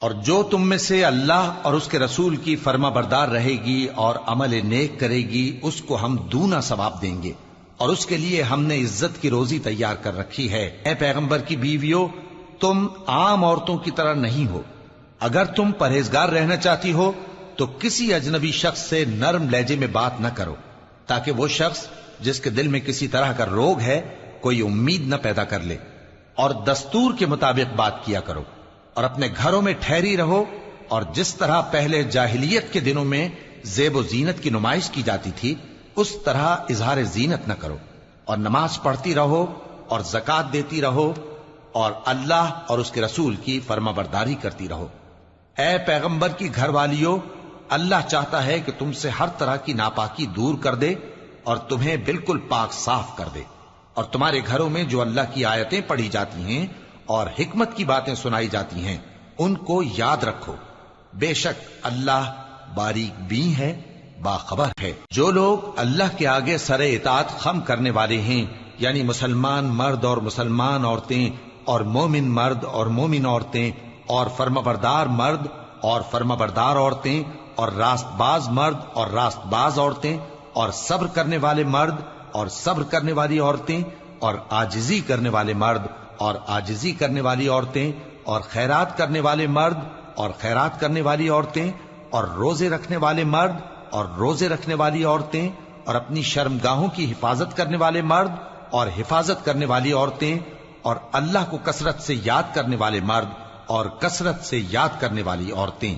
اور جو تم میں سے اللہ اور اس کے رسول کی فرما بردار رہے گی اور عمل نیک کرے گی، اس کو ہم دونا ثواب دیں گے۔ اور اس کے لیے ہم نے عزت کی روزی تیار کر رکھی ہے۔ اے پیغمبر کی بیویوں، تم عام عورتوں کی طرح نہیں ہو۔ اگر تم پرہیزگار رہنا چاہتی ہو، تو کسی اجنبی شخص سے نرم لہجے میں بات نہ کرو۔ تاکہ وہ شخص جس کے دل میں کسی طرح کا روگ ہے، کوئی امید نہ پیدا کر لے۔ اور دستور کے مطابق بات کیا کرو۔ اور اپنے گھروں میں ٹھہری رہو اور جس طرح پہلے جاہلیت کے دنوں میں زیب و زینت کی نمائش کی جاتی تھی، اس طرح اظہار زینت نہ کرو اور نماز پڑھتی رہو اور زکات دیتی رہو اور اللہ اور اس کے رسول کی فرما برداری کرتی رہو۔ اے پیغمبر کی گھر والیوں، اللہ چاہتا ہے کہ تم سے ہر طرح کی ناپاکی دور کر دے اور تمہیں بالکل پاک صاف کر دے اور تمہارے گھروں میں جو اللہ کی آیتیں پڑھی جاتی ہیں اور حکمت کی باتیں سنائی جاتی ہیں، ان کو یاد رکھو۔ بے شک اللہ باریک بھی ہے، باخبر ہے۔ جو لوگ اللہ کے آگے سر اطاعت خم کرنے والے ہیں یعنی مسلمان مرد اور مسلمان عورتیں اور مومن مرد اور مومن عورتیں اور فرما بردار مرد اور فرما بردار عورتیں اور راست باز مرد اور راست باز عورتیں اور صبر کرنے والے مرد اور صبر کرنے والی عورتیں اور آجزی کرنے والے مرد اور آجزی کرنے والی عورتیں اور خیرات کرنے والے مرد اور خیرات کرنے والی عورتیں اور روزے رکھنے والے مرد اور روزے رکھنے والی عورتیں اور اپنی شرم گاہوں کی حفاظت کرنے والے مرد اور حفاظت کرنے والی عورتیں اور اللہ کو کثرت سے یاد کرنے والے مرد اور کثرت سے یاد کرنے والی عورتیں۔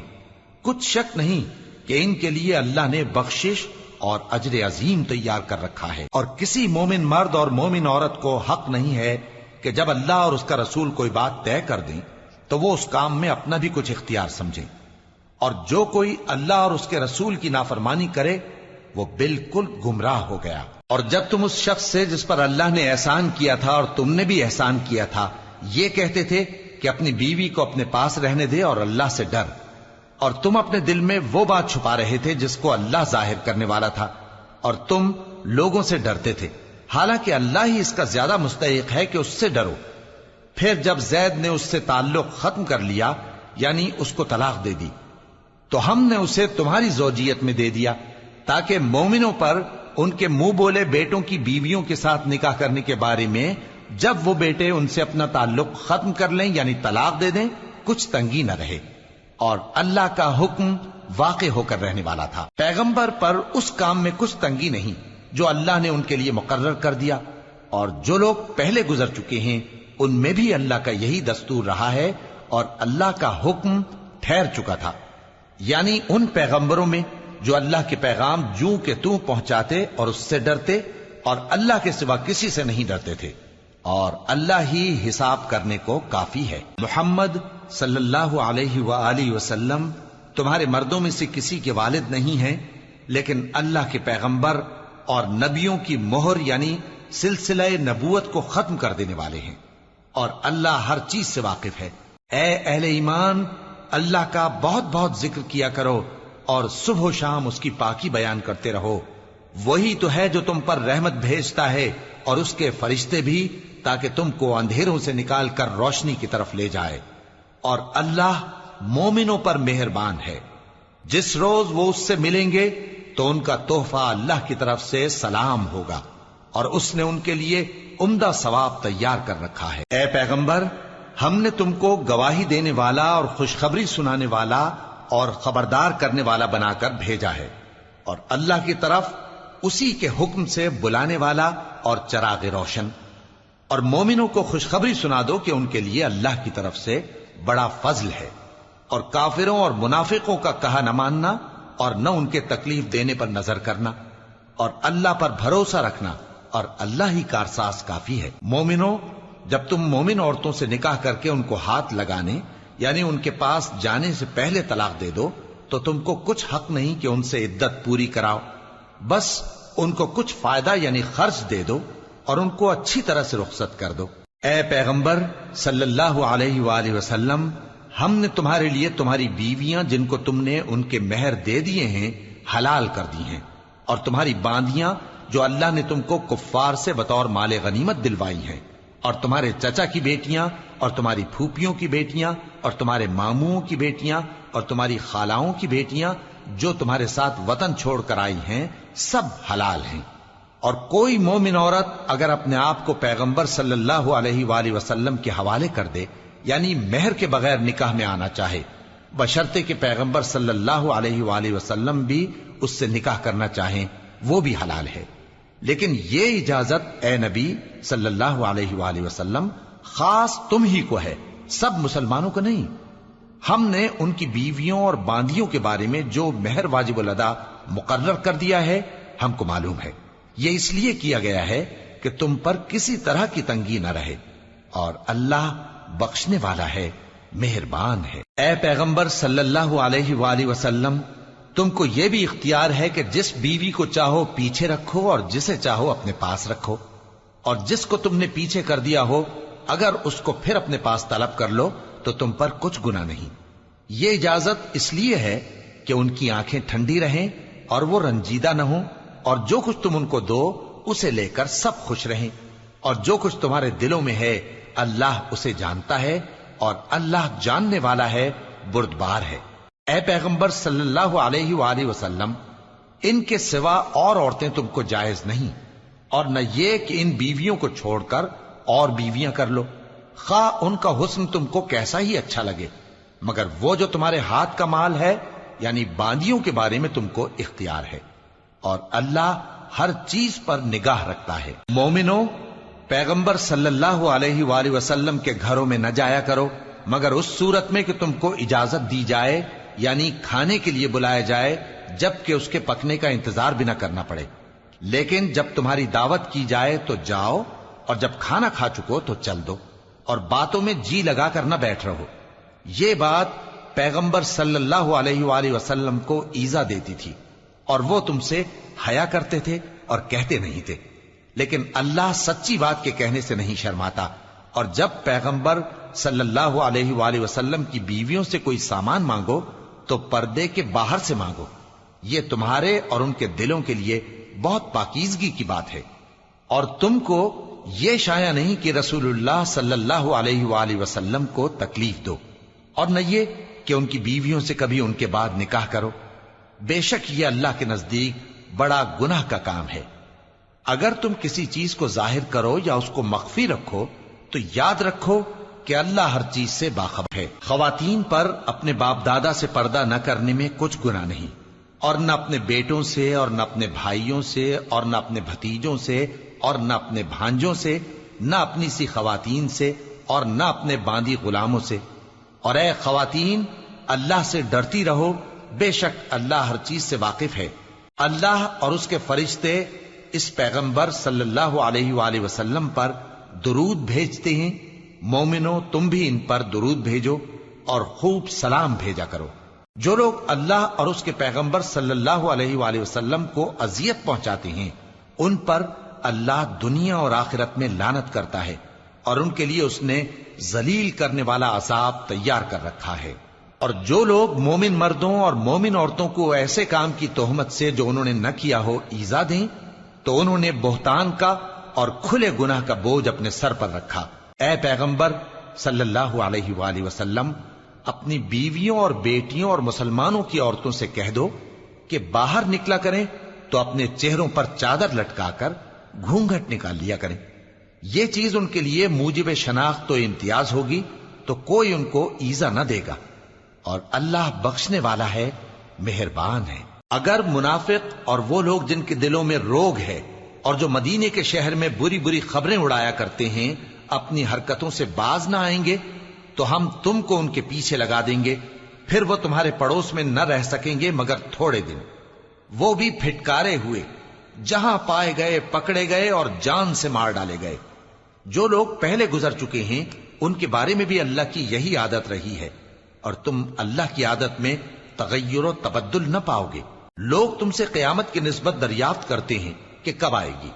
کچھ شک نہیں کہ ان کے لیے اللہ نے بخشش اور اجر عظیم تیار کر رکھا ہے۔ اور کسی مومن مرد اور مومن عورت کو حق نہیں ہے کہ جب اللہ اور اس کا رسول کوئی بات طے کر دیں، تو وہ اس کام میں اپنا بھی کچھ اختیار سمجھیں۔ اور جو کوئی اللہ اور اس کے رسول کی نافرمانی کرے، وہ بالکل گمراہ ہو گیا۔ اور جب تم اس شخص سے جس پر اللہ نے احسان کیا تھا اور تم نے بھی احسان کیا تھا، یہ کہتے تھے کہ اپنی بیوی کو اپنے پاس رہنے دے اور اللہ سے ڈر۔ اور تم اپنے دل میں وہ بات چھپا رہے تھے جس کو اللہ ظاہر کرنے والا تھا۔ اور تم لوگوں سے ڈرتے تھے۔ حالانکہ اللہ ہی اس کا زیادہ مستحق ہے کہ اس سے ڈرو۔ پھر جب زید نے اس سے تعلق ختم کر لیا یعنی اس کو طلاق دے دی، تو ہم نے اسے تمہاری زوجیت میں دے دیا تاکہ مومنوں پر ان کے منہ بولے بیٹوں کی بیویوں کے ساتھ نکاح کرنے کے بارے میں جب وہ بیٹے ان سے اپنا تعلق ختم کر لیں یعنی طلاق دے دیں، کچھ تنگی نہ رہے۔ اور اللہ کا حکم واقع ہو کر رہنے والا تھا۔ پیغمبر پر اس کام میں کچھ تنگی نہیں۔ جو اللہ نے ان کے لیے مقرر کر دیا اور جو لوگ پہلے گزر چکے ہیں، ان میں بھی اللہ کا یہی دستور رہا ہے اور اللہ کا حکم ٹھہر چکا تھا۔ یعنی ان پیغمبروں میں جو اللہ کے پیغام جو کے تو پہنچاتے اور اس سے ڈرتے اور اللہ کے سوا کسی سے نہیں ڈرتے تھے۔ اور اللہ ہی حساب کرنے کو کافی ہے۔ محمد صلی اللہ علیہ وآلہ وسلم تمہارے مردوں میں سے کسی کے والد نہیں ہیں، لیکن اللہ کے پیغمبر اور نبیوں کی مہر یعنی سلسلہ نبوت کو ختم کر دینے والے ہیں۔ اور اللہ ہر چیز سے واقف ہے۔ اے اہل ایمان، اللہ کا بہت بہت ذکر کیا کرو اور صبح و شام اس کی پاکی بیان کرتے رہو۔ وہی تو ہے جو تم پر رحمت بھیجتا ہے اور اس کے فرشتے بھی، تاکہ تم کو اندھیروں سے نکال کر روشنی کی طرف لے جائے۔ اور اللہ مومنوں پر مہربان ہے۔ جس روز وہ اس سے ملیں گے تو ان کا تحفہ اللہ کی طرف سے سلام ہوگا اور اس نے ان کے لیے عمدہ ثواب تیار کر رکھا ہے۔ اے پیغمبر، ہم نے تم کو گواہی دینے والا اور خوشخبری سنانے والا اور خبردار کرنے والا بنا کر بھیجا ہے اور اللہ کی طرف اسی کے حکم سے بلانے والا اور چراغ روشن۔ اور مومنوں کو خوشخبری سنا دو کہ ان کے لیے اللہ کی طرف سے بڑا فضل ہے۔ اور کافروں اور منافقوں کا کہا نہ ماننا اور نہ ان کے تکلیف دینے پر نظر کرنا اور اللہ پر بھروسہ رکھنا اور اللہ ہی کارساز کافی ہے۔ مومنوں، جب تم مومن عورتوں سے نکاح کر کے ان کو ہاتھ لگانے یعنی ان کے پاس جانے سے پہلے طلاق دے دو، تو تم کو کچھ حق نہیں کہ ان سے عدت پوری کراؤ۔ بس ان کو کچھ فائدہ یعنی خرچ دے دو اور ان کو اچھی طرح سے رخصت کر دو۔ اے پیغمبر، صلی اللہ علیہ وآلہ وسلم ہم نے تمہارے لیے تمہاری بیویاں جن کو تم نے ان کے مہر دے دیے ہیں، حلال کر دی ہیں۔ اور تمہاری باندیاں جو اللہ نے تم کو کفار سے بطور مال غنیمت دلوائی ہیں۔ اور تمہارے چچا کی بیٹیاں، اور تمہاری پھوپھیوں کی بیٹیاں، اور تمہارے ماموں کی بیٹیاں، اور تمہاری خالاؤں کی بیٹیاں جو تمہارے ساتھ وطن چھوڑ کر آئی ہیں، سب حلال ہیں۔ اور کوئی مومن عورت اگر اپنے آپ کو پیغمبر صلی اللہ علیہ وآلہ وسلم کے حوالے کر دے یعنی مہر کے بغیر نکاح میں آنا چاہے، بشرطے کہ پیغمبر صلی اللہ علیہ وآلہ وسلم بھی اس سے نکاح کرنا چاہیں، وہ بھی حلال ہے۔ لیکن یہ اجازت اے نبی صلی اللہ علیہ وآلہ وسلم خاص تم ہی کو ہے، سب مسلمانوں کو نہیں۔ ہم نے ان کی بیویوں اور باندیوں کے بارے میں جو مہر واجب الادا مقرر کر دیا ہے، ہم کو معلوم ہے۔ یہ اس لیے کیا گیا ہے کہ تم پر کسی طرح کی تنگی نہ رہے اور اللہ بخشنے والا ہے، مہربان ہے۔ اے پیغمبر صلی اللہ علیہ وآلہ وسلم، تم کو یہ بھی اختیار ہے کہ جس بیوی کو چاہو پیچھے رکھو اور جسے چاہو اپنے پاس رکھو۔ اور جس کو تم نے پیچھے کر دیا ہو، اگر اس کو پھر اپنے پاس طلب کر لو، تو تم پر کچھ گنا نہیں۔ یہ اجازت اس لیے ہے کہ ان کی آنکھیں ٹھنڈی رہیں اور وہ رنجیدہ نہ ہوں، اور جو کچھ تم ان کو دو، اسے لے کر سب خوش رہیں۔ اور جو کچھ تمہارے دلوں میں ہے اللہ اسے جانتا ہے اور اللہ جاننے والا ہے، بردبار ہے۔ اے پیغمبر صلی اللہ علیہ وآلہ وسلم، ان کے سوا اور عورتیں تم کو جائز نہیں، اور نہ یہ کہ ان بیویوں کو چھوڑ کر اور بیویاں کر لو۔ خواہ ان کا حسن تم کو کیسا ہی اچھا لگے، مگر وہ جو تمہارے ہاتھ کا مال ہے یعنی باندیوں کے بارے میں تم کو اختیار ہے۔ اور اللہ ہر چیز پر نگاہ رکھتا ہے۔ مومنو پیغمبر صلی اللہ علیہ وآلہ وسلم کے گھروں میں نہ جایا کرو، مگر اس صورت میں کہ تم کو اجازت دی جائے یعنی کھانے کے لیے بلایا جائے جبکہ اس کے پکنے کا انتظار بھی نہ کرنا پڑے۔ لیکن جب تمہاری دعوت کی جائے تو جاؤ، اور جب کھانا کھا چکو تو چل دو، اور باتوں میں جی لگا کر نہ بیٹھ رہو۔ یہ بات پیغمبر صلی اللہ علیہ وآلہ وسلم کو ایزا دیتی تھی، اور وہ تم سے حیا کرتے تھے اور کہتے نہیں تھے۔ لیکن اللہ سچی بات کے کہنے سے نہیں شرماتا اور جب پیغمبر صلی اللہ علیہ وآلہ وسلم کی بیویوں سے کوئی سامان مانگو تو پردے کے باہر سے مانگو۔ یہ تمہارے اور ان کے دلوں کے لیے بہت پاکیزگی کی بات ہے۔ اور تم کو یہ شایا نہیں کہ رسول اللہ صلی اللہ علیہ وآلہ وسلم کو تکلیف دو۔ اور نہ یہ کہ ان کی بیویوں سے کبھی ان کے بعد نکاح کرو۔ بے شک یہ اللہ کے نزدیک بڑا گناہ کا کام ہے۔ اگر تم کسی چیز کو ظاہر کرو یا اس کو مخفی رکھو، تو یاد رکھو کہ اللہ ہر چیز سے باخبر ہے۔ خواتین پر اپنے باپ دادا سے پردہ نہ کرنے میں کچھ گنا نہیں۔ اور نہ اپنے بیٹوں سے، اور نہ اپنے بھائیوں سے، اور نہ اپنے بھتیجوں سے، اور نہ اپنے بھانجوں سے، نہ اپنی سی خواتین سے، اور نہ اپنے باندی غلاموں سے۔ اور اے خواتین، اللہ سے ڈرتی رہو، بے شک اللہ ہر چیز سے واقف ہے۔ اللہ اور اس کے فرشتے اس پیغمبر صلی اللہ علیہ وآلہ وسلم پر درود بھیجتے ہیں، مومنو، تم بھی ان پر درود بھیجو اور خوب سلام بھیجا کرو۔ جو لوگ اللہ اور اس کے پیغمبر صلی اللہ علیہ وآلہ وسلم کو اذیت پہنچاتے ہیں، ان پر اللہ دنیا اور آخرت میں لانت کرتا ہے اور ان کے لیے اس نے ذلیل کرنے والا عذاب تیار کر رکھا ہے۔ اور جو لوگ مومن مردوں اور مومن عورتوں کو ایسے کام کی تہمت سے جو انہوں نے نہ کیا ہو، ایزا دیں تو انہوں نے بہتان کا اور کھلے گناہ کا بوجھ اپنے سر پر رکھا۔ اے پیغمبر، صلی اللہ علیہ وآلہ وسلم، اپنی بیویوں اور بیٹیوں اور مسلمانوں کی عورتوں سے کہہ دو کہ باہر نکلا کریں تو اپنے چہروں پر چادر لٹکا کر گھونگھٹ نکال لیا کریں۔ یہ چیز ان کے لیے موجب شناخت تو امتیاز ہوگی تو کوئی ان کو ایزا نہ دے گا۔ اور اللہ بخشنے والا ہے، مہربان ہے۔ اگر منافق اور وہ لوگ جن کے دلوں میں روگ ہے اور جو مدینے کے شہر میں بری بری خبریں اڑایا کرتے ہیں، اپنی حرکتوں سے باز نہ آئیں گے، تو ہم تم کو ان کے پیچھے لگا دیں گے، پھر وہ تمہارے پڑوس میں نہ رہ سکیں گے مگر تھوڑے دن۔ وہ بھی پھٹکارے ہوئے، جہاں پائے گئے، پکڑے گئے اور جان سے مار ڈالے گئے۔ جو لوگ پہلے گزر چکے ہیں، ان کے بارے میں بھی اللہ کی یہی عادت رہی ہے، اور تم اللہ کی عادت میں تغیر و تبدل نہ پاؤ گے۔ لوگ تم سے قیامت کی نسبت دریافت کرتے ہیں کہ کب آئے گی۔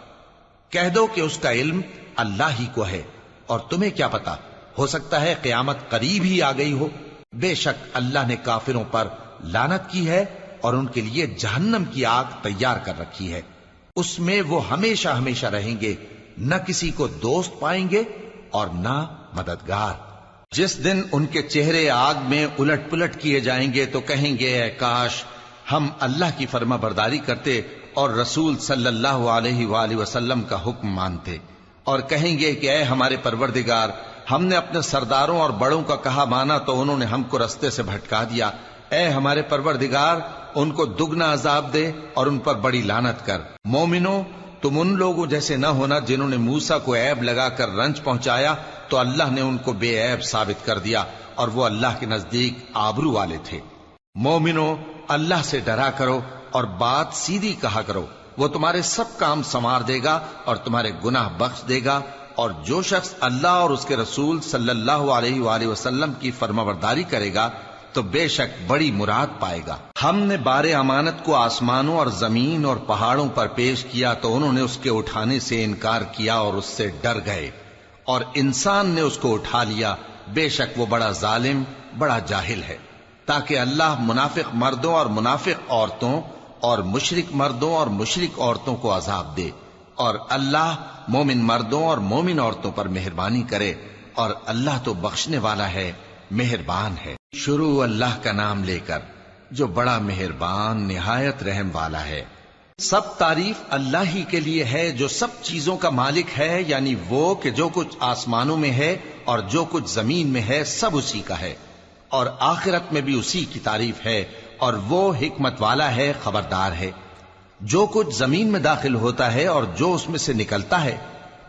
کہہ دو کہ اس کا علم اللہ ہی کو ہے اور تمہیں کیا پتا ہو سکتا ہے قیامت قریب ہی آ گئی ہو۔ بے شک اللہ نے کافروں پر لانت کی ہے اور ان کے لیے جہنم کی آگ تیار کر رکھی ہے۔ اس میں وہ ہمیشہ ہمیشہ رہیں گے، نہ کسی کو دوست پائیں گے اور نہ مددگار۔ جس دن ان کے چہرے آگ میں الٹ پلٹ کیے جائیں گے تو کہیں گے، اے کاش ہم اللہ کی فرما برداری کرتے اور رسول صلی اللہ علیہ وآلہ وسلم کا حکم مانتے اور کہیں گے کہ اے ہمارے پروردگار، ہم نے اپنے سرداروں اور بڑوں کا کہا مانا تو انہوں نے ہم کو رستے سے بھٹکا دیا۔ اے ہمارے پروردگار، ان کو دگنا عذاب دے اور ان پر بڑی لانت کر۔ مومنو، تم ان لوگوں جیسے نہ ہونا جنہوں نے موسا کو عیب لگا کر رنج پہنچایا تو اللہ نے ان کو بے عیب ثابت کر دیا اور وہ اللہ کے نزدیک آبرو والے تھے۔ مومنو اللہ سے ڈرا کرو اور بات سیدھی کہا کرو۔ وہ تمہارے سب کام سنوار دے گا اور تمہارے گناہ بخش دے گا اور جو شخص اللہ اور اس کے رسول صلی اللہ علیہ وآلہ وسلم کی فرما برداری کرے گا تو بے شک بڑی مراد پائے گا۔ ہم نے بار امانت کو آسمانوں اور زمین اور پہاڑوں پر پیش کیا تو انہوں نے اس کے اٹھانے سے انکار کیا اور اس سے ڈر گئے۔ اور انسان نے اس کو اٹھا لیا۔ بے شک وہ بڑا ظالم، بڑا جاہل ہے۔ تاکہ اللہ منافق مردوں اور منافق عورتوں اور مشرق مردوں اور مشرق عورتوں کو عذاب دے اور اللہ مومن مردوں اور مومن عورتوں پر مہربانی کرے اور اللہ تو بخشنے والا ہے، مہربان ہے۔ شروع اللہ کا نام لے کر، جو بڑا مہربان، نہایت رحم والا ہے۔ سب تعریف اللہ ہی کے لیے ہے، جو سب چیزوں کا مالک ہے یعنی وہ کہ جو کچھ آسمانوں میں ہے اور جو کچھ زمین میں ہے، سب اسی کا ہے۔ اور آخرت میں بھی اسی کی تعریف ہے اور وہ حکمت والا ہے، خبردار ہے۔ جو کچھ زمین میں داخل ہوتا ہے اور جو اس میں سے نکلتا ہے،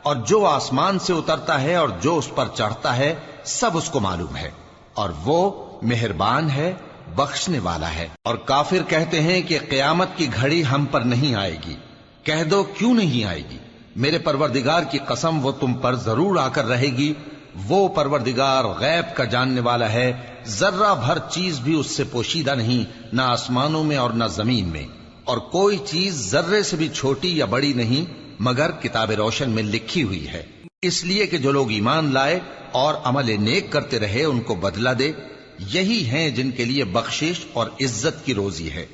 اور جو آسمان سے اترتا ہے اور جو اس پر چڑھتا ہے، سب اس کو معلوم ہے۔ اور وہ مہربان ہے، بخشنے والا ہے۔ اور کافر کہتے ہیں کہ قیامت کی گھڑی ہم پر نہیں آئے گی۔ کہہ دو، کیوں نہیں آئے گی؟ میرے پروردگار کی قسم وہ تم پر ضرور آ کر رہے گی۔ وہ پروردگار غیب کا جاننے والا ہے، ذرہ بھر چیز بھی اس سے پوشیدہ نہیں، نہ آسمانوں میں اور نہ زمین میں۔ اور کوئی چیز ذرے سے بھی چھوٹی یا بڑی نہیں، مگر کتاب روشن میں لکھی ہوئی ہے۔ اس لیے کہ جو لوگ ایمان لائے اور عمل نیک کرتے رہے، ان کو بدلہ دے۔ یہی ہیں جن کے لیے بخشش اور عزت کی روزی ہے۔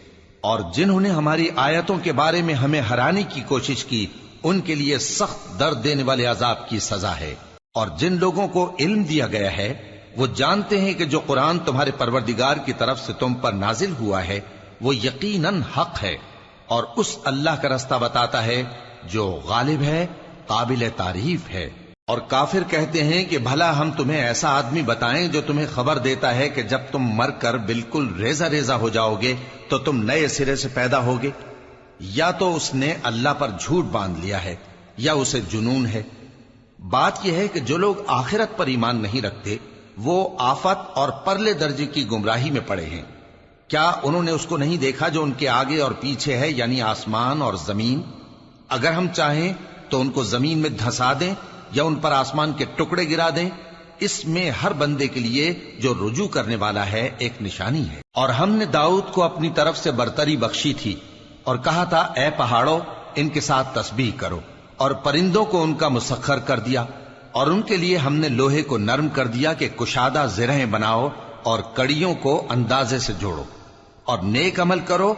اور جنہوں نے ہماری آیتوں کے بارے میں ہمیں ہرانے کی کوشش کی، ان کے لیے سخت درد دینے والے عذاب کی سزا ہے۔ اور جن لوگوں کو علم دیا گیا ہے، وہ جانتے ہیں کہ جو قرآن تمہارے پروردگار کی طرف سے تم پر نازل ہوا ہے، وہ یقیناً حق ہے اور اس اللہ کا رستہ بتاتا ہے جو غالب ہے، قابل تعریف ہے۔ اور کافر کہتے ہیں کہ بھلا ہم تمہیں ایسا آدمی بتائیں جو تمہیں خبر دیتا ہے کہ جب تم مر کر بالکل ریزا ریزا ہو جاؤ گے تو تم نئے سرے سے پیدا ہوگے۔ یا تو اس نے اللہ پر جھوٹ باندھ لیا ہے، یا اسے جنون ہے۔ بات یہ ہے کہ جو لوگ آخرت پر ایمان نہیں رکھتے، وہ آفت اور پرلے درجے کی گمراہی میں پڑے ہیں۔ کیا انہوں نے اس کو نہیں دیکھا جو ان کے آگے اور پیچھے ہے یعنی آسمان اور زمین؟ اگر ہم چاہیں تو ان کو زمین میں دھسا دیں یا ان پر آسمان کے ٹکڑے گرا دیں۔ اس میں ہر بندے کے لیے جو رجوع کرنے والا ہے ایک نشانی ہے۔ اور ہم نے داؤد کو اپنی طرف سے برتری بخشی تھی اور کہا تھا، اے پہاڑوں، ان کے ساتھ تسبیح کرو۔ اور پرندوں کو ان کا مسخر کر دیا، اور ان کے لیے ہم نے لوہے کو نرم کر دیا کہ کشادہ زرہیں بناؤ اور کڑیوں کو اندازے سے جوڑو۔ اور نیک عمل کرو،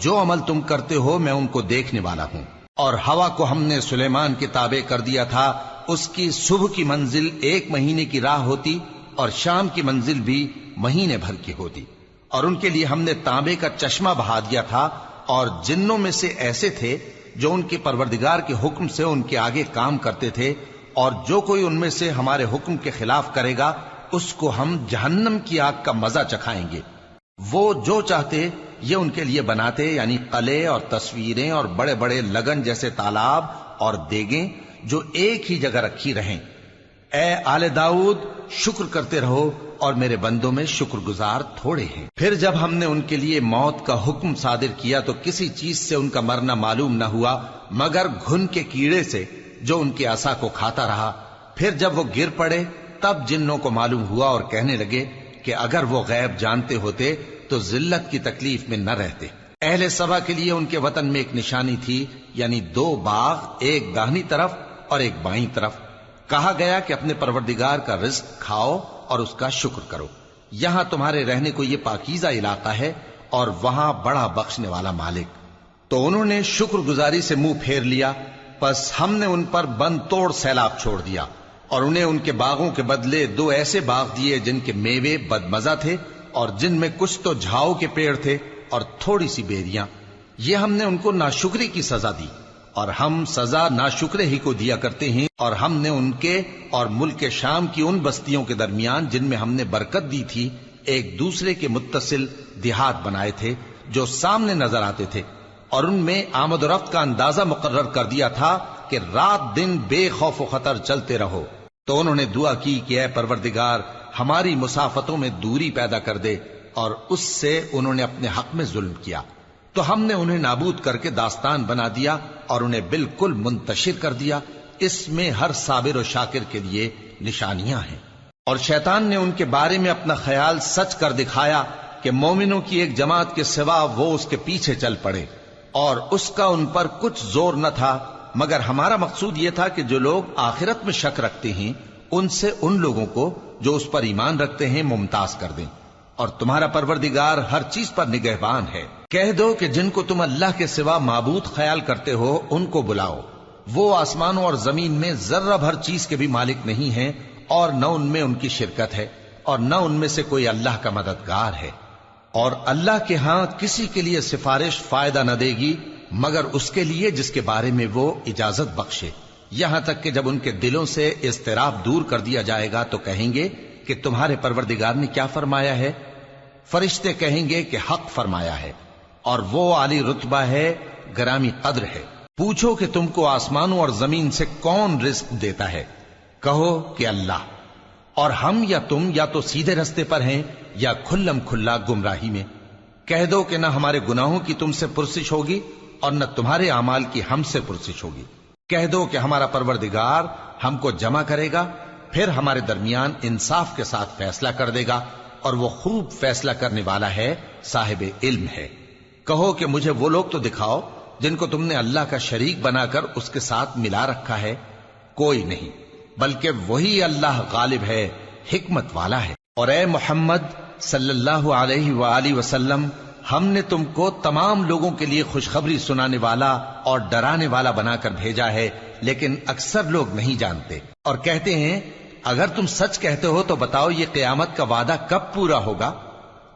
جو عمل تم کرتے ہو میں ان کو دیکھنے والا ہوں۔ اور ہوا کو ہم نے سلیمان کے تابع کر دیا تھا، اس کی صبح کی منزل ایک مہینے کی راہ ہوتی اور شام کی منزل بھی مہینے بھر کی ہوتی۔ اور ان کے لیے ہم نے تانبے کا چشمہ بہا دیا تھا، اور جنوں میں سے ایسے تھے جو ان کے پروردگار کے حکم سے ان کے آگے کام کرتے تھے، اور جو کوئی ان میں سے ہمارے حکم کے خلاف کرے گا، اس کو ہم جہنم کی آگ کا مزہ چکھائیں گے۔ وہ جو چاہتے، یہ ان کے لیے بناتے یعنی قلعے اور تصویریں اور بڑے بڑے لگن جیسے تالاب اور دیگیں جو ایک ہی جگہ رکھی رہیں۔ اے آل داؤد، شکر کرتے رہو۔ اور میرے بندوں میں شکر گزار تھوڑے ہیں۔ پھر جب ہم نے ان کے لیے موت کا حکم صادر کیا تو کسی چیز سے ان کا مرنا معلوم نہ ہوا، مگر گھن کے کیڑے سے جو ان کے آسا کو کھاتا رہا۔ پھر جب وہ گر پڑے، تب جنوں کو معلوم ہوا اور کہنے لگے کہ اگر وہ غیب جانتے ہوتے تو ذلت کی تکلیف میں نہ رہتے۔ اہل سبا کے لیے ان کے وطن میں ایک نشانی تھی یعنی دو باغ، ایک داہنی طرف اور ایک بائیں طرف۔ کہا گیا کہ اپنے پروردگار کا رزق کھاؤ اور اس کا شکر کرو۔ یہاں تمہارے رہنے کو یہ پاکیزہ علاقہ ہے اور وہاں بڑا بخشنے والا مالک۔ تو انہوں نے شکر گزاری سے منہ پھیر لیا۔ پس ہم نے ان پر بند توڑ سیلاب چھوڑ دیا۔ اور انہیں ان کے باغوں کے بدلے دو ایسے باغ دیے جن کے میوے بدمزہ تھے اور جن میں کچھ تو جھاؤ کے پیڑ تھے اور تھوڑی سی بیریاں۔ یہ ہم نے ان کو ناشکری کی سزا دی۔ اور ہم سزا ناشکرے ہی کو دیا کرتے ہیں اور ہم نے ان کے اور ملک شام کی ان بستیوں کے درمیان جن میں ہم نے برکت دی تھی، ایک دوسرے کے متصل دیہات بنائے تھے جو سامنے نظر آتے تھے اور ان میں آمد و رفت کا اندازہ مقرر کر دیا تھا کہ رات دن بے خوف و خطر چلتے رہو۔ تو انہوں نے دعا کی کہ اے پروردگار، ہماری مسافتوں میں دوری پیدا کر دے اور اس سے انہوں نے اپنے حق میں ظلم کیا۔ تو ہم نے انہیں نابود کر کے داستان بنا دیا اور انہیں بالکل منتشر کر دیا۔ اس میں ہر صابر و شاکر کے لیے نشانیاں ہیں۔ اور شیطان نے ان کے بارے میں اپنا خیال سچ کر دکھایا کہ مومنوں کی ایک جماعت کے سوا وہ اس کے پیچھے چل پڑے۔ اور اس کا ان پر کچھ زور نہ تھا، مگر ہمارا مقصود یہ تھا کہ جو لوگ آخرت میں شک رکھتے ہیں، ان سے ان لوگوں کو جو اس پر ایمان رکھتے ہیں ممتاز کر دیں۔ اور تمہارا پروردگار ہر چیز پر نگہبان ہے۔ کہہ دو کہ جن کو تم اللہ کے سوا معبود خیال کرتے ہو، ان کو بلاؤ۔ وہ آسمانوں اور زمین میں ذرہ بھر چیز کے بھی مالک نہیں ہیں اور نہ ان میں ان کی شرکت ہے اور نہ ان میں سے کوئی اللہ کا مددگار ہے۔ اور اللہ کے ہاں کسی کے لیے سفارش فائدہ نہ دے گی، مگر اس کے لیے جس کے بارے میں وہ اجازت بخشے۔ یہاں تک کہ جب ان کے دلوں سے اضطراب دور کر دیا جائے گا تو کہیں گے کہ تمہارے پروردگار نے کیا فرمایا ہے؟ فرشتے کہیں گے کہ حق فرمایا ہے اور وہ عالی رتبہ ہے، گرامی قدر ہے۔ پوچھو کہ تم کو آسمانوں اور زمین سے کون رزق دیتا ہے؟ کہو کہ اللہ۔ اور ہم یا تم یا تو سیدھے رستے پر ہیں یا کھلم کھلا گمراہی میں۔ کہہ دو کہ نہ ہمارے گناہوں کی تم سے پرسش ہوگی اور نہ تمہارے اعمال کی ہم سے پرسش ہوگی۔ کہہ دو کہ ہمارا پروردگار ہم کو جمع کرے گا، پھر ہمارے درمیان انصاف کے ساتھ فیصلہ کر دے گا۔ اور وہ خوب فیصلہ کرنے والا ہے، صاحب علم ہے۔ کہو کہ مجھے وہ لوگ تو دکھاؤ جن کو تم نے اللہ کا شریک بنا کر اس کے ساتھ ملا رکھا ہے۔ کوئی نہیں، بلکہ وہی اللہ غالب ہے، حکمت والا ہے۔ اور اے محمد صلی اللہ علیہ وآلہ وسلم، ہم نے تم کو تمام لوگوں کے لیے خوشخبری سنانے والا اور ڈرانے والا بنا کر بھیجا ہے، لیکن اکثر لوگ نہیں جانتے۔ اور کہتے ہیں اگر تم سچ کہتے ہو تو بتاؤ یہ قیامت کا وعدہ کب پورا ہوگا؟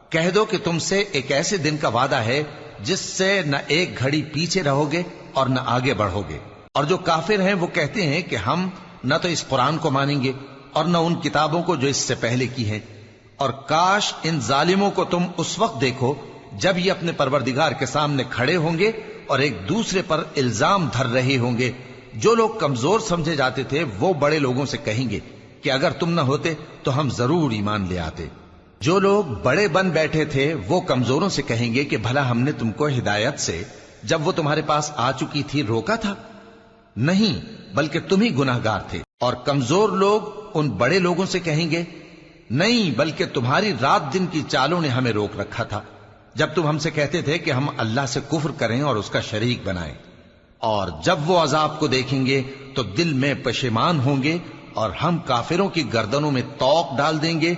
کہہ دو کہ تم سے ایک ایسے دن کا وعدہ ہے جس سے نہ ایک گھڑی پیچھے رہو گے اور نہ آگے بڑھو گے۔ اور جو کافر ہیں وہ کہتے ہیں کہ ہم نہ تو اس قرآن کو مانیں گے اور نہ ان کتابوں کو جو اس سے پہلے کی ہیں۔ اور کاش ان ظالموں کو تم اس وقت دیکھو جب یہ اپنے پروردگار کے سامنے کھڑے ہوں گے اور ایک دوسرے پر الزام دھر رہے ہوں گے۔ جو لوگ کمزور سمجھے جاتے تھے وہ بڑے لوگوں سے کہیں گے کہ اگر تم نہ ہوتے تو ہم ضرور ایمان لے آتے۔ جو لوگ بڑے بن بیٹھے تھے، وہ کمزوروں سے کہیں گے کہ بھلا ہم نے تم کو ہدایت سے جب وہ تمہارے پاس آ چکی تھی، روکا تھا۔ نہیں، بلکہ تم ہی گناہ گار تھے۔ اور کمزور لوگ ان بڑے لوگوں سے کہیں گے، نہیں، بلکہ تمہاری رات دن کی چالوں نے ہمیں روک رکھا تھا۔ جب تم ہم سے کہتے تھے کہ ہم اللہ سے کفر کریں اور اس کا شریک بنائیں۔ اور جب وہ عذاب کو دیکھیں گے تو دل میں پشیمان ہوں گے اور ہم کافروں کی گردنوں میں توق ڈال دیں گے۔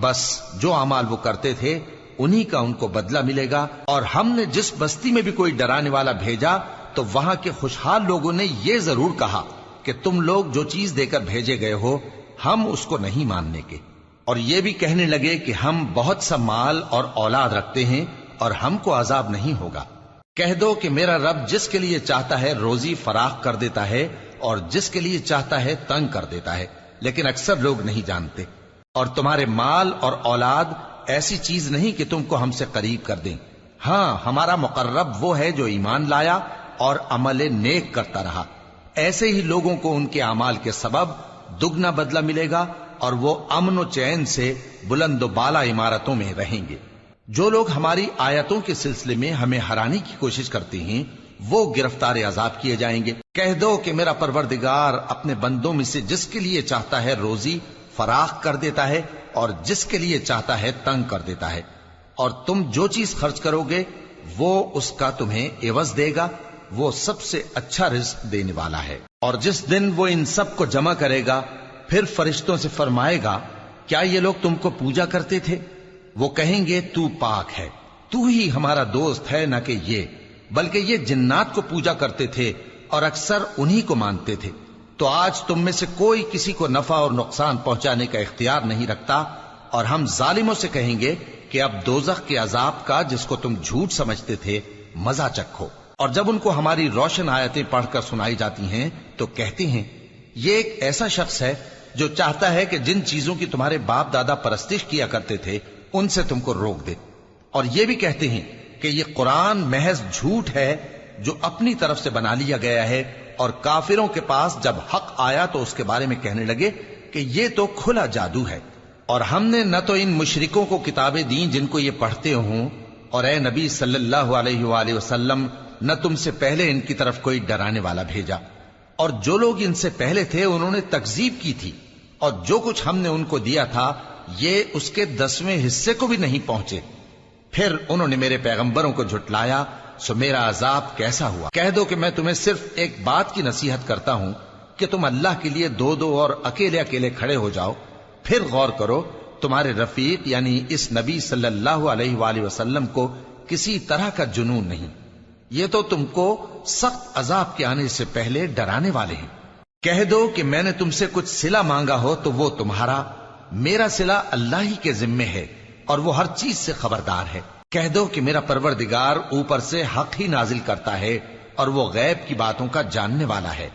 بس جو امال وہ کرتے تھے، انہی کا ان کو بدلہ ملے گا۔ اور ہم نے جس بستی میں بھی کوئی ڈرانے والا بھیجا، تو وہاں کے خوشحال لوگوں نے یہ ضرور کہا کہ تم لوگ جو چیز دے کر بھیجے گئے ہو، ہم اس کو نہیں ماننے کے۔ اور یہ بھی کہنے لگے کہ ہم بہت سا مال اور اولاد رکھتے ہیں اور ہم کو عذاب نہیں ہوگا۔ کہہ دو کہ میرا رب جس کے لیے چاہتا ہے، روزی فراخ کر دیتا ہے اور جس کے لیے چاہتا ہے تنگ کر دیتا ہے، لیکن اکثر لوگ نہیں جانتے۔ اور تمہارے مال اور اولاد ایسی چیز نہیں کہ تم کو ہم سے قریب کر دیں۔ ہاں ہمارا مقرب وہ ہے جو ایمان لایا اور عمل نیک کرتا رہا۔ ایسے ہی لوگوں کو ان کے اعمال کے سبب دگنا بدلہ ملے گا اور وہ امن و چین سے بلند و بالا عمارتوں میں رہیں گے۔ جو لوگ ہماری آیتوں کے سلسلے میں ہمیں ہرانے کی کوشش کرتے ہیں، وہ گرفتار عذاب کیے جائیں گے۔ کہہ دو کہ میرا پروردگار اپنے بندوں میں سے جس کے لیے چاہتا ہے روزی فراخ کر دیتا ہے اور جس کے لیے چاہتا ہے تنگ کر دیتا ہے۔ اور تم جو چیز خرچ کرو گے، وہ اس کا تمہیں عوض دے گا۔ وہ سب سے اچھا رزق دینے والا ہے۔ اور جس دن وہ ان سب کو جمع کرے گا، پھر فرشتوں سے فرمائے گا، کیا یہ لوگ تم کو پوجا کرتے تھے؟ وہ کہیں گے، تو پاک ہے. تو ہی ہمارا دوست ہے، نہ کہ یہ، بلکہ یہ جنات کو پوجا کرتے تھے اور اکثر انہی کو مانتے تھے۔ تو آج تم میں سے کوئی کسی کو نفع اور نقصان پہنچانے کا اختیار نہیں رکھتا اور ہم ظالموں سے کہیں گے کہ اب دوزخ کے عذاب کا جس کو تم جھوٹ سمجھتے تھے، مزہ چکھو۔ اور جب ان کو ہماری روشن آیتیں پڑھ کر سنائی جاتی ہیں، تو کہتے ہیں، یہ ایک ایسا شخص ہے جو چاہتا ہے کہ جن چیزوں کی تمہارے باپ دادا پرستش کیا کرتے تھے ان سے تم کو روک دے۔ اور یہ بھی کہتے ہیں کہ یہ قرآن محض جھوٹ ہے جو اپنی طرف سے بنا لیا گیا ہے، اور کافروں کے پاس جب حق آیا تو اس کے بارے میں کہنے لگے کہ یہ تو کھلا جادو ہے۔ اور ہم نے نہ تو ان مشرکوں کو کتابیں دیں جن کو یہ پڑھتے ہوں۔ اور اے نبی صلی اللہ علیہ وآلہ وسلم، نہ تم سے پہلے ان کی طرف کوئی ڈرانے والا بھیجا۔ اور جو لوگ ان سے پہلے تھے انہوں نے تکزیب کی تھی۔ اور جو کچھ ہم نے ان کو دیا تھا یہ اس کے دسویں حصے کو بھی نہیں پہنچے۔ پھر انہوں نے میرے پیغمبروں کو جھٹلایا، سو میرا عذاب کیسا ہوا؟ کہہ دو کہ میں تمہیں صرف ایک بات کی نصیحت کرتا ہوں، کہ تم اللہ کے لیے دو دو اور اکیلے اکیلے کھڑے ہو جاؤ۔ پھر غور کرو، تمہارے رفیق یعنی اس نبی صلی اللہ علیہ وآلہ وسلم کو کسی طرح کا جنون نہیں۔ یہ تو تم کو سخت عذاب کے آنے سے پہلے ڈرانے والے ہیں۔ کہہ دو کہ میں نے تم سے کچھ سلا مانگا ہو تو وہ تمہارا میرا سلا اللہ ہی کے ذمے ہے اور وہ ہر چیز سے خبردار ہے۔ کہہ دو کہ میرا پروردگار اوپر سے حق ہی نازل کرتا ہے اور وہ غیب کی باتوں کا جاننے والا ہے۔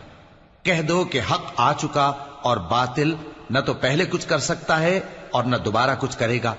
کہہ دو کہ حق آ چکا اور باطل نہ تو پہلے کچھ کر سکتا ہے اور نہ دوبارہ کچھ کرے گا۔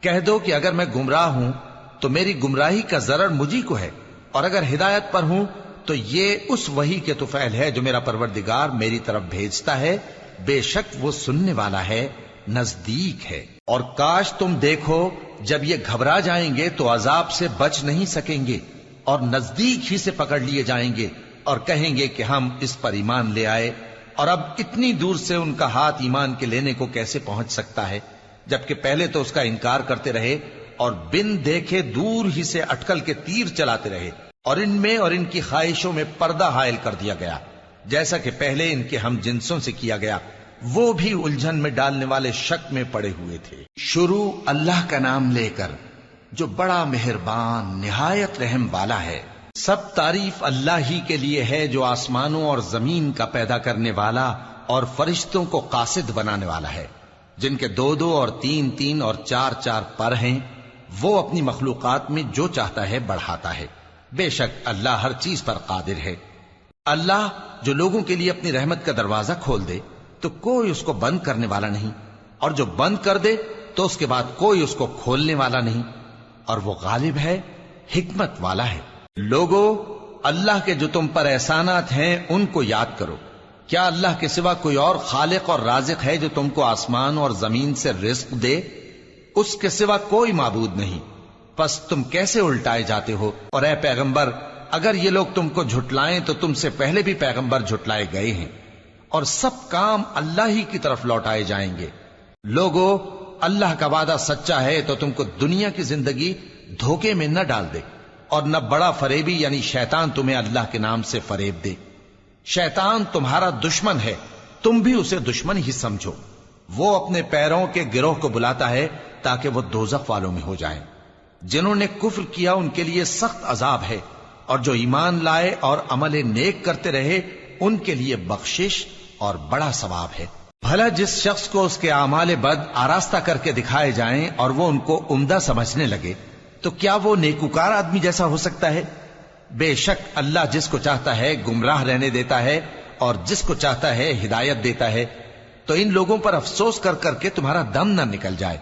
کہہ دو کہ اگر میں گمراہ ہوں تو میری گمراہی کا ضرر مجھے کو ہے اور اگر ہدایت پر ہوں تو یہ اس وہی کے توفیل ہے جو میرا پروردگار میری طرف بھیجتا ہے۔ بے شک وہ سننے والا ہے۔ نزدیک ہے۔ اور کاش تم دیکھو، جب یہ گھبرا جائیں گے تو عذاب سے بچ نہیں سکیں گے، اور نزدیک ہی سے پکڑ لیے جائیں گے اور کہیں گے کہ ہم اس پر ایمان لے آئے۔ اور اب اتنی دور سے ان کا ہاتھ ایمان کے لینے کو کیسے پہنچ سکتا ہے؟ جبکہ پہلے تو اس کا انکار کرتے رہے اور بن دیکھے دور ہی سے اٹکل کے تیر چلاتے رہے۔ اور ان میں اور ان کی خواہشوں میں پردہ حائل کر دیا گیا۔ جیسا کہ پہلے ان کے ہم جنسوں سے کیا گیا وہ بھی الجھن میں ڈالنے والے شک میں پڑے ہوئے تھے۔ شروع اللہ کا نام لے کر، جو بڑا مہربان، نہایت رحم والا ہے۔ سب تعریف اللہ ہی کے لیے ہے جو آسمانوں اور زمین کا پیدا کرنے والا اور فرشتوں کو قاصد بنانے والا ہے۔ جن کے دو دو اور تین تین اور چار چار پر ہیں، وہ اپنی مخلوقات میں جو چاہتا ہے بڑھاتا ہے۔ بے شک اللہ ہر چیز پر قادر ہے۔ اللہ جو لوگوں کے لیے اپنی رحمت کا دروازہ کھول دے تو کوئی اس کو بند کرنے والا نہیں اور جو بند کر دے تو اس کے بعد کوئی اس کو کھولنے والا نہیں اور وہ غالب ہے، حکمت والا ہے۔ لوگو، اللہ کے جو تم پر احسانات ہیں، ان کو یاد کرو۔ کیا اللہ کے سوا کوئی اور خالق اور رازق ہے جو تم کو آسمان اور زمین سے رزق دے؟ اس کے سوا کوئی معبود نہیں۔ پس تم کیسے الٹائے جاتے ہو؟ اور اے پیغمبر، اگر یہ لوگ تم کو جھٹلائیں تو تم سے پہلے بھی پیغمبر جھٹلائے گئے ہیں۔ اور سب کام اللہ ہی کی طرف لوٹائے جائیں گے۔ لوگو، اللہ کا وعدہ سچا ہے تو تم کو دنیا کی زندگی دھوکے میں نہ ڈال دے اور نہ بڑا فریبی یعنی شیطان تمہیں اللہ کے نام سے فریب دے۔ شیطان تمہارا دشمن ہے، تم بھی اسے دشمن ہی سمجھو۔ وہ اپنے پیروں کے گروہ کو بلاتا ہے تاکہ وہ دوزخ والوں میں ہو جائیں۔ جنہوں نے کفر کیا ان کے لیے سخت عذاب ہے اور جو ایمان لائے اور عمل نیک کرتے رہے، ان کے لیے بخشش اور بڑا ثواب ہے۔ بھلا جس شخص کو اس کے اعمال بد آراستہ کر کے دکھائے جائیں اور وہ ان کو عمدہ سمجھنے لگے، تو کیا وہ نیکوکار آدمی جیسا ہو سکتا ہے؟ بے شک اللہ جس کو چاہتا ہے گمراہ رہنے دیتا ہے اور جس کو چاہتا ہے ہدایت دیتا ہے، تو ان لوگوں پر افسوس کر کر کے تمہارا دم نہ نکل جائے۔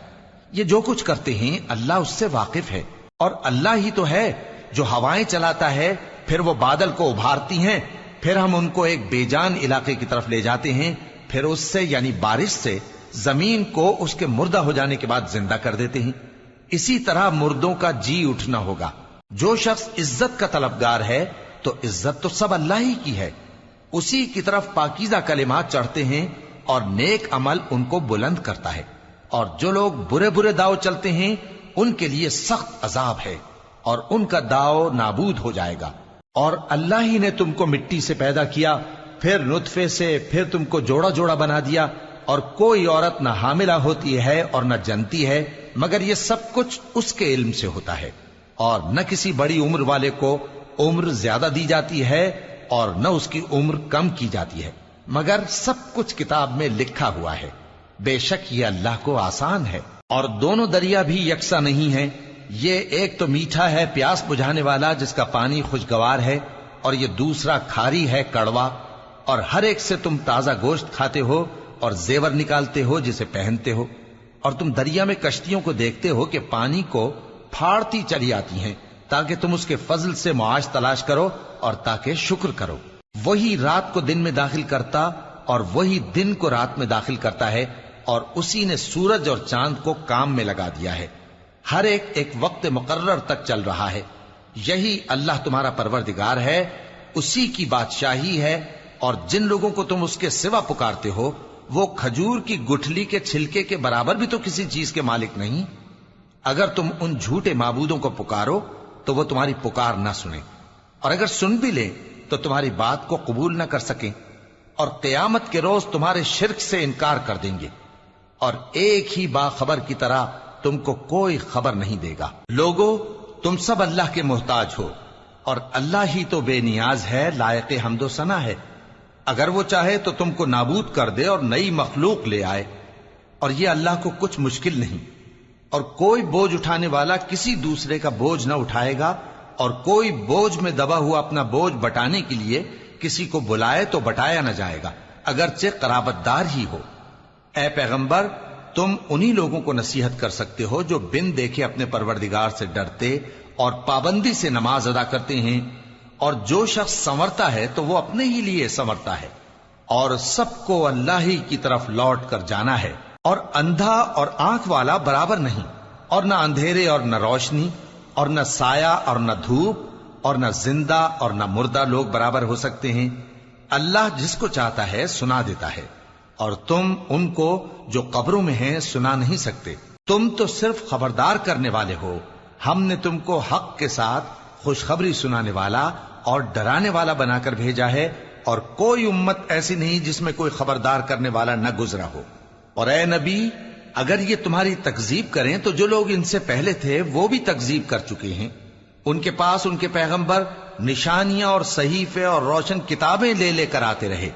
یہ جو کچھ کرتے ہیں، اللہ اس سے واقف ہے۔ اور اللہ ہی تو ہے جو ہوائیں چلاتا ہے، پھر وہ بادل کو ابھارتی ہیں پھر ہم ان کو ایک بے جان علاقے کی طرف لے جاتے ہیں، پھر اس سے یعنی بارش سے زمین کو اس کے مردہ ہو جانے کے بعد زندہ کر دیتے ہیں۔ اسی طرح مردوں کا جی اٹھنا ہوگا۔ جو شخص عزت کا طلبگار ہے، تو عزت تو سب اللہ ہی کی ہے۔ اسی کی طرف پاکیزہ کلمات چڑھتے ہیں اور نیک عمل ان کو بلند کرتا ہے۔ اور جو لوگ برے برے داؤ چلتے ہیں، ان کے لیے سخت عذاب ہے اور ان کا داؤ نابود ہو جائے گا۔ اور اللہ ہی نے تم کو مٹی سے پیدا کیا، پھر نطفے سے، پھر تم کو جوڑا جوڑا بنا دیا، اور کوئی عورت نہ حاملہ ہوتی ہے اور نہ جنتی ہے، مگر یہ سب کچھ اس کے علم سے ہوتا ہے۔ اور نہ کسی بڑی عمر والے کو عمر زیادہ دی جاتی ہے اور نہ اس کی عمر کم کی جاتی ہے۔ مگر سب کچھ کتاب میں لکھا ہوا ہے۔ بے شک یہ اللہ کو آسان ہے۔ اور دونوں دریا بھی یکساں نہیں ہیں۔ یہ ایک تو میٹھا ہے پیاس بجھانے والا جس کا پانی خوشگوار ہے اور یہ دوسرا کھاری ہے کڑوا اور ہر ایک سے تم تازہ گوشت کھاتے ہو اور زیور نکالتے ہو جسے پہنتے ہو اور تم دریا میں کشتیوں کو دیکھتے ہو کہ پانی کو پھاڑتی چلی آتی ہیں تاکہ تم اس کے فضل سے معاش تلاش کرو اور تاکہ شکر کرو۔ وہی رات کو دن میں داخل کرتا اور وہی دن کو رات میں داخل کرتا ہے اور اسی نے سورج اور چاند کو کام میں لگا دیا ہے۔ ہر ایک ایک وقت مقرر تک چل رہا ہے۔ یہی اللہ تمہارا پروردگار ہے، اسی کی بادشاہی ہے، اور جن لوگوں کو تم اس کے سوا پکارتے ہو، وہ کھجور کی گٹھلی کے چھلکے کے برابر بھی تو کسی چیز کے مالک نہیں۔ اگر تم ان جھوٹے معبودوں کو پکارو، تو وہ تمہاری پکار نہ سنیں۔ اور اگر سن بھی لیں، تو تمہاری بات کو قبول نہ کر سکیں۔ اور قیامت کے روز تمہارے شرک سے انکار کر دیں گے۔ اور ایک ہی باخبر کی طرح تم کو کوئی خبر نہیں دے گا۔ لوگو، تم سب اللہ کے محتاج ہو، اور اللہ ہی تو بے نیاز ہے، لائق حمد و سنا ہے۔ اگر وہ چاہے تو تم کو نابود کر دے اور نئی مخلوق لے آئے۔ اور یہ اللہ کو کچھ مشکل نہیں۔ اور کوئی بوجھ اٹھانے والا کسی دوسرے کا بوجھ نہ اٹھائے گا۔ اور کوئی بوجھ میں دبا ہوا اپنا بوجھ بٹانے کے لیے کسی کو بلائے تو بٹایا نہ جائے گا، اگرچہ قرابت دار ہی ہو۔ اے پیغمبر تم انہی لوگوں کو نصیحت کر سکتے ہو جو بن دیکھے اپنے پروردگار سے ڈرتے اور پابندی سے نماز ادا کرتے ہیں اور جو شخص سنورتا ہے تو وہ اپنے ہی لیے سنورتا ہے اور سب کو اللہ ہی کی طرف لوٹ کر جانا ہے اور اندھا اور آنکھ والا برابر نہیں اور نہ اندھیرے اور نہ روشنی اور نہ سایہ اور نہ دھوپ اور نہ زندہ اور نہ مردہ لوگ برابر ہو سکتے ہیں اللہ جس کو چاہتا ہے سنا دیتا ہے اور تم ان کو جو قبروں میں ہیں سنا نہیں سکتے۔ تم تو صرف خبردار کرنے والے ہو۔ ہم نے تم کو حق کے ساتھ خوشخبری سنانے والا اور ڈرانے والا بنا کر بھیجا ہے اور کوئی امت ایسی نہیں جس میں کوئی خبردار کرنے والا نہ گزرا ہو۔ اور اے نبی، اگر یہ تمہاری تکزیب کریں تو جو لوگ ان سے پہلے تھے وہ بھی تکزیب کر چکے ہیں۔ ان کے پاس ان کے پیغمبر نشانیاں اور صحیفے اور روشن کتابیں لے لے کر آتے رہے۔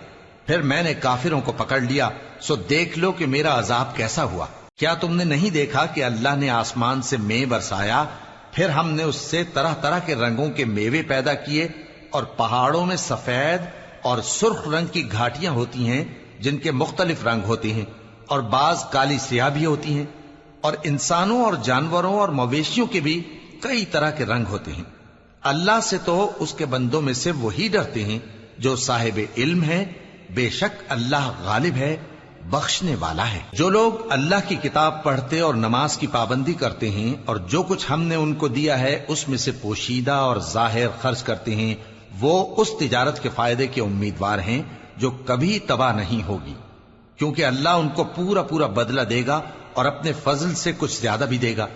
پھر میں نے کافروں کو پکڑ لیا، سو دیکھ لو کہ میرا عذاب کیسا ہوا۔ کیا تم نے نہیں دیکھا کہ اللہ نے آسمان سے میں برسایا؟ پھر ہم نے اس سے طرح طرح کے رنگوں کے میوے پیدا کیے اور پہاڑوں میں سفید اور سرخ رنگ کی گھاٹیاں ہوتی ہیں جن کے مختلف رنگ ہوتے ہیں اور بعض کالی سیاہ بھی ہوتی ہیں۔ اور انسانوں اور جانوروں اور مویشیوں کے بھی کئی طرح کے رنگ ہوتے ہیں۔ اللہ سے تو اس کے بندوں میں سے وہی ڈرتے ہیں جو صاحب علم ہے بے شک اللہ غالب ہے، بخشنے والا ہے۔ جو لوگ اللہ کی کتاب پڑھتے اور نماز کی پابندی کرتے ہیں اور جو کچھ ہم نے ان کو دیا ہے، اس میں سے پوشیدہ اور ظاہر خرچ کرتے ہیں، وہ اس تجارت کے فائدے کے امیدوار ہیں جو کبھی تباہ نہیں ہوگی۔ کیونکہ اللہ ان کو پورا پورا بدلہ دے گا اور اپنے فضل سے کچھ زیادہ بھی دے گا۔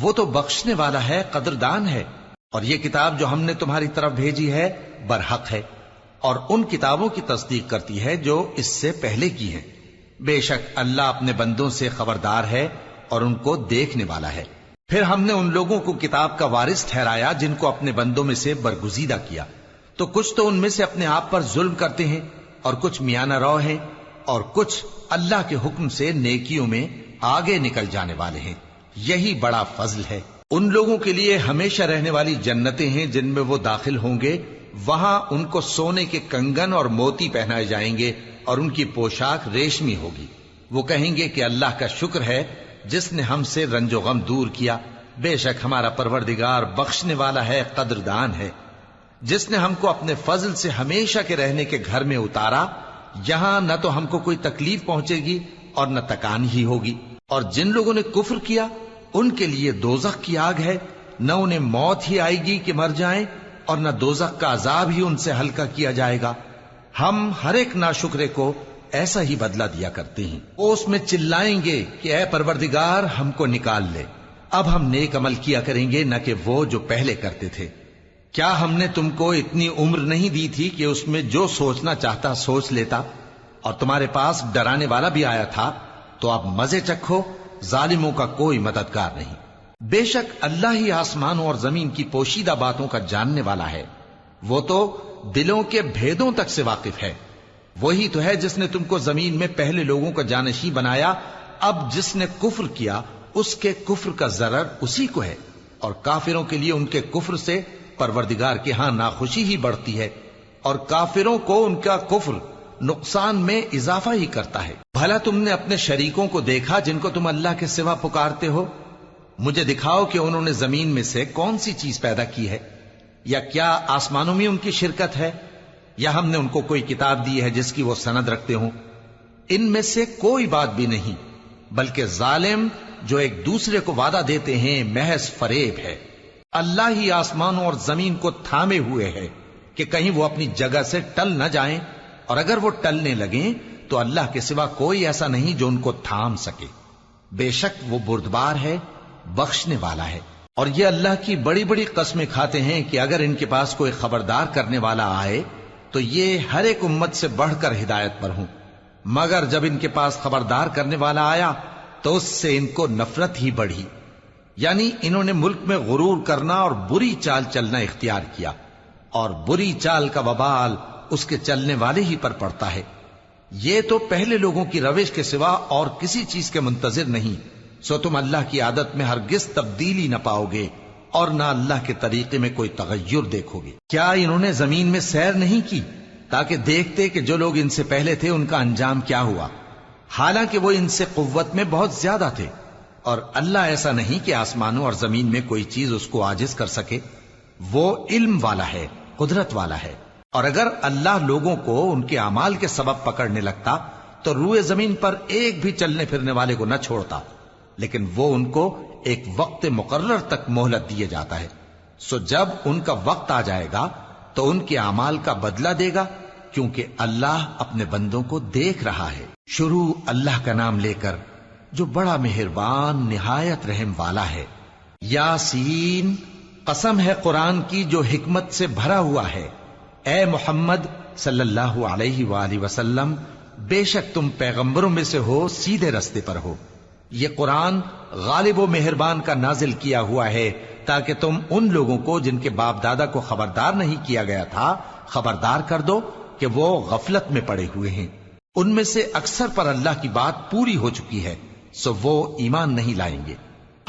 وہ تو بخشنے والا ہے، قدردان ہے۔ اور یہ کتاب جو ہم نے تمہاری طرف بھیجی ہے، برحق ہے۔ اور ان کتابوں کی تصدیق کرتی ہے جو اس سے پہلے کی ہیں۔ بے شک اللہ اپنے بندوں سے خبردار ہے اور ان کو دیکھنے والا ہے۔ پھر ہم نے ان لوگوں کو کتاب کا وارث ٹھہرایا جن کو اپنے بندوں میں سے برگزیدہ کیا۔ تو کچھ تو ان میں سے اپنے آپ پر ظلم کرتے ہیں اور کچھ میانہ رو ہیں اور کچھ اللہ کے حکم سے نیکیوں میں آگے نکل جانے والے ہیں۔ یہی بڑا فضل ہے۔ ان لوگوں کے لیے ہمیشہ رہنے والی جنتیں ہیں جن میں وہ داخل ہوں گے وہاں ان کو سونے کے کنگن اور موتی پہنائے جائیں گے اور ان کی پوشاک ریشمی ہوگی۔ وہ کہیں گے کہ اللہ کا شکر ہے، جس نے ہم سے رنج و غم دور کیا۔ بے شک ہمارا پروردگار بخشنے والا ہے، قدردان ہے۔ جس نے ہم کو اپنے فضل سے ہمیشہ کے رہنے کے گھر میں اتارا، یہاں نہ تو ہم کو کوئی تکلیف پہنچے گی اور نہ تکان ہی ہوگی۔ اور جن لوگوں نے کفر کیا، ان کے لیے دوزخ کی آگ ہے۔ نہ انہیں موت ہی آئے گی کہ مر جائیں۔ اور نہ دوزخ کا عذاب ہی ان سے ہلکا کیا جائے گا۔ ہم ہر ایک ناشکرے کو ایسا ہی بدلہ دیا کرتے ہیں۔ وہ اس میں چلائیں گے کہ اے پروردگار، ہم کو نکال لے۔ اب ہم نیک عمل کیا کریں گے، نہ کہ وہ جو پہلے کرتے تھے۔ کیا ہم نے تم کو اتنی عمر نہیں دی تھی کہ اس میں جو سوچنا چاہتا سوچ لیتا؟ اور تمہارے پاس ڈرانے والا بھی آیا تھا، تو اب مزے چکھو، ظالموں کا کوئی مددگار نہیں۔ بے شک اللہ ہی آسمانوں اور زمین کی پوشیدہ باتوں کا جاننے والا ہے۔ وہ تو دلوں کے بھیدوں تک سے واقف ہے۔ وہی تو ہے جس نے تم کو زمین میں پہلے لوگوں کا جانشی بنایا۔ اب جس نے کفر کیا، اس کے کفر کا ضرر اسی کو ہے۔ اور کافروں کے لیے ان کے کفر سے پروردگار کے ہاں ناخوشی ہی بڑھتی ہے۔ اور کافروں کو ان کا کفر نقصان میں اضافہ ہی کرتا ہے۔ بھلا تم نے اپنے شریکوں کو دیکھا جن کو تم اللہ کے سوا پکارتے ہو؟ مجھے دکھاؤ کہ انہوں نے زمین میں سے کون سی چیز پیدا کی ہے، یا کیا آسمانوں میں ان کی شرکت ہے، یا ہم نے ان کو کوئی کتاب دی ہے جس کی وہ سند رکھتے ہوں۔ ان میں سے کوئی بات بھی نہیں، بلکہ ظالم جو ایک دوسرے کو وعدہ دیتے ہیں محض فریب ہے۔ اللہ ہی آسمانوں اور زمین کو تھامے ہوئے ہے کہ کہیں وہ اپنی جگہ سے ٹل نہ جائیں، اور اگر وہ ٹلنے لگیں تو اللہ کے سوا کوئی ایسا نہیں جو ان کو تھام سکے۔ بے شک وہ بردبار ہے بخشنے والا ہے۔ اور یہ اللہ کی بڑی بڑی قسمیں کھاتے ہیں کہ اگر ان کے پاس کوئی خبردار کرنے والا آئے، تو یہ ہر ایک امت سے بڑھ کر ہدایت پر ہوں۔ مگر جب ان کے پاس خبردار کرنے والا آیا، تو اس سے ان کو نفرت ہی بڑھی۔ یعنی انہوں نے ملک میں غرور کرنا اور بری چال چلنا اختیار کیا۔ اور بری چال کا وبال اس کے چلنے والے ہی پر پڑتا ہے۔ یہ تو پہلے لوگوں کی روش کے سوا اور کسی چیز کے منتظر نہیں۔ سو تم اللہ کی عادت میں ہرگز تبدیلی نہ پاؤ گے اور نہ اللہ کے طریقے میں کوئی تغیر دیکھو گے کیا انہوں نے زمین میں سیر نہیں کی؟ تاکہ دیکھتے کہ جو لوگ ان سے پہلے تھے، ان کا انجام کیا ہوا۔ حالانکہ وہ ان سے قوت میں بہت زیادہ تھے۔ اور اللہ ایسا نہیں کہ آسمانوں اور زمین میں کوئی چیز اس کو آجز کر سکے۔ وہ علم والا ہے، قدرت والا ہے۔ اور اگر اللہ لوگوں کو ان کے اعمال کے سبب پکڑنے لگتا، تو روئے زمین پر ایک بھی چلنے پھرنے والے کو نہ چھوڑتا۔ لیکن وہ ان کو ایک وقت مقرر تک مہلت دیے جاتا ہے۔ سو جب ان کا وقت آ جائے گا، تو ان کے اعمال کا بدلہ دے گا، کیونکہ اللہ اپنے بندوں کو دیکھ رہا ہے۔ شروع اللہ کا نام لے کر، جو بڑا مہربان، نہایت رحم والا ہے۔ یاسین، قسم ہے قرآن کی جو حکمت سے بھرا ہوا ہے۔ اے محمد صلی اللہ علیہ وآلہ وسلم، بے شک تم پیغمبروں میں سے ہو، سیدھے رستے پر ہو۔ یہ قرآن غالب و مہربان کا نازل کیا ہوا ہے، تاکہ تم ان لوگوں کو جن کے باپ دادا کو خبردار نہیں کیا گیا تھا، خبردار کر دو کہ وہ غفلت میں پڑے ہوئے ہیں۔ ان میں سے اکثر پر اللہ کی بات پوری ہو چکی ہے، سو وہ ایمان نہیں لائیں گے۔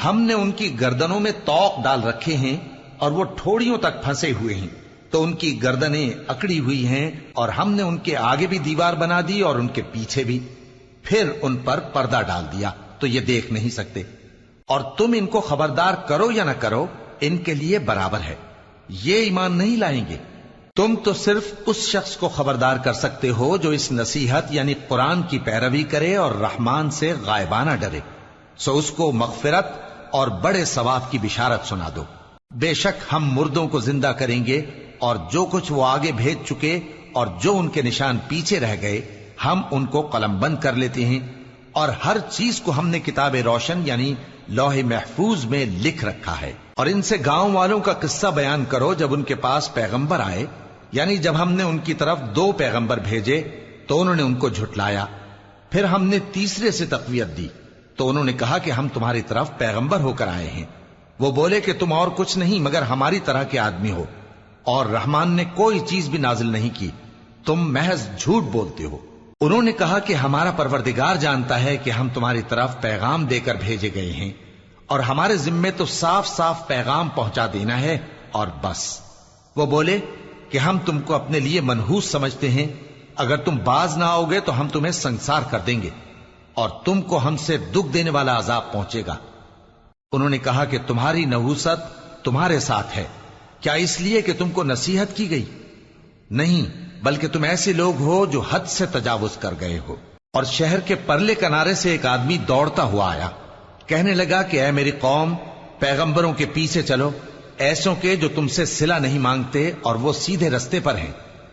ہم نے ان کی گردنوں میں توق ڈال رکھے ہیں اور وہ ٹھوڑیوں تک پھنسے ہوئے ہیں۔ تو ان کی گردنیں اکڑی ہوئی ہیں اور ہم نے ان کے آگے بھی دیوار بنا دی اور ان کے پیچھے بھی۔ پھر ان پر پردہ ڈال دیا۔ تو یہ دیکھ نہیں سکتے۔ اور تم ان کو خبردار کرو یا نہ کرو، ان کے لیے برابر ہے۔ یہ ایمان نہیں لائیں گے۔ تم تو صرف اس شخص کو خبردار کر سکتے ہو جو اس نصیحت یعنی قرآن کی پیروی کرے اور رحمان سے غائبانہ ڈرے۔ سو اس کو مغفرت اور بڑے ثواب کی بشارت سنا دو۔ بے شک ہم مردوں کو زندہ کریں گے اور جو کچھ وہ آگے بھیج چکے اور جو ان کے نشان پیچھے رہ گئے، ہم ان کو قلم بند کر لیتے ہیں۔ اور ہر چیز کو ہم نے کتاب روشن یعنی لوح محفوظ میں لکھ رکھا ہے۔ اور ان سے گاؤں والوں کا قصہ بیان کرو جب ان کے پاس پیغمبر آئے۔ یعنی جب ہم نے ان کی طرف دو پیغمبر بھیجے تو انہوں نے ان کو جھٹلایا۔ پھر ہم نے تیسرے سے تقویت دی۔ تو انہوں نے کہا کہ ہم تمہاری طرف پیغمبر ہو کر آئے ہیں۔ وہ بولے کہ تم اور کچھ نہیں، مگر ہماری طرح کے آدمی ہو۔ اور رحمان نے کوئی چیز بھی نازل نہیں کی۔ تم محض جھوٹ بولتے ہو۔ انہوں نے کہا کہ ہمارا پروردگار جانتا ہے کہ ہم تمہاری طرف پیغام دے کر بھیجے گئے ہیں اور ہمارے ذمے تو صاف صاف پیغام پہنچا دینا ہے اور بس۔ وہ بولے کہ ہم تم کو اپنے لیے منحوس سمجھتے ہیں۔ اگر تم باز نہ آؤ گے تو ہم تمہیں سنسار کر دیں گے اور تم کو ہم سے دکھ دینے والا عذاب پہنچے گا۔ انہوں نے کہا کہ تمہاری نحوست تمہارے ساتھ ہے۔ کیا اس لیے کہ تم کو نصیحت کی گئی؟ نہیں۔ بلکہ تم ایسے لوگ ہو جو حد سے تجاوز کر گئے ہو۔ اور شہر کے پرلے کنارے سے ایک آدمی دوڑتا ہوا آیا۔ کہنے لگا کہ اے میری قوم، پیغمبروں کے پیچھے چلو، ایسوں کے جو تم سے سلا نہیں مانگتے اور وہ سیدھے رستے پر ہیں۔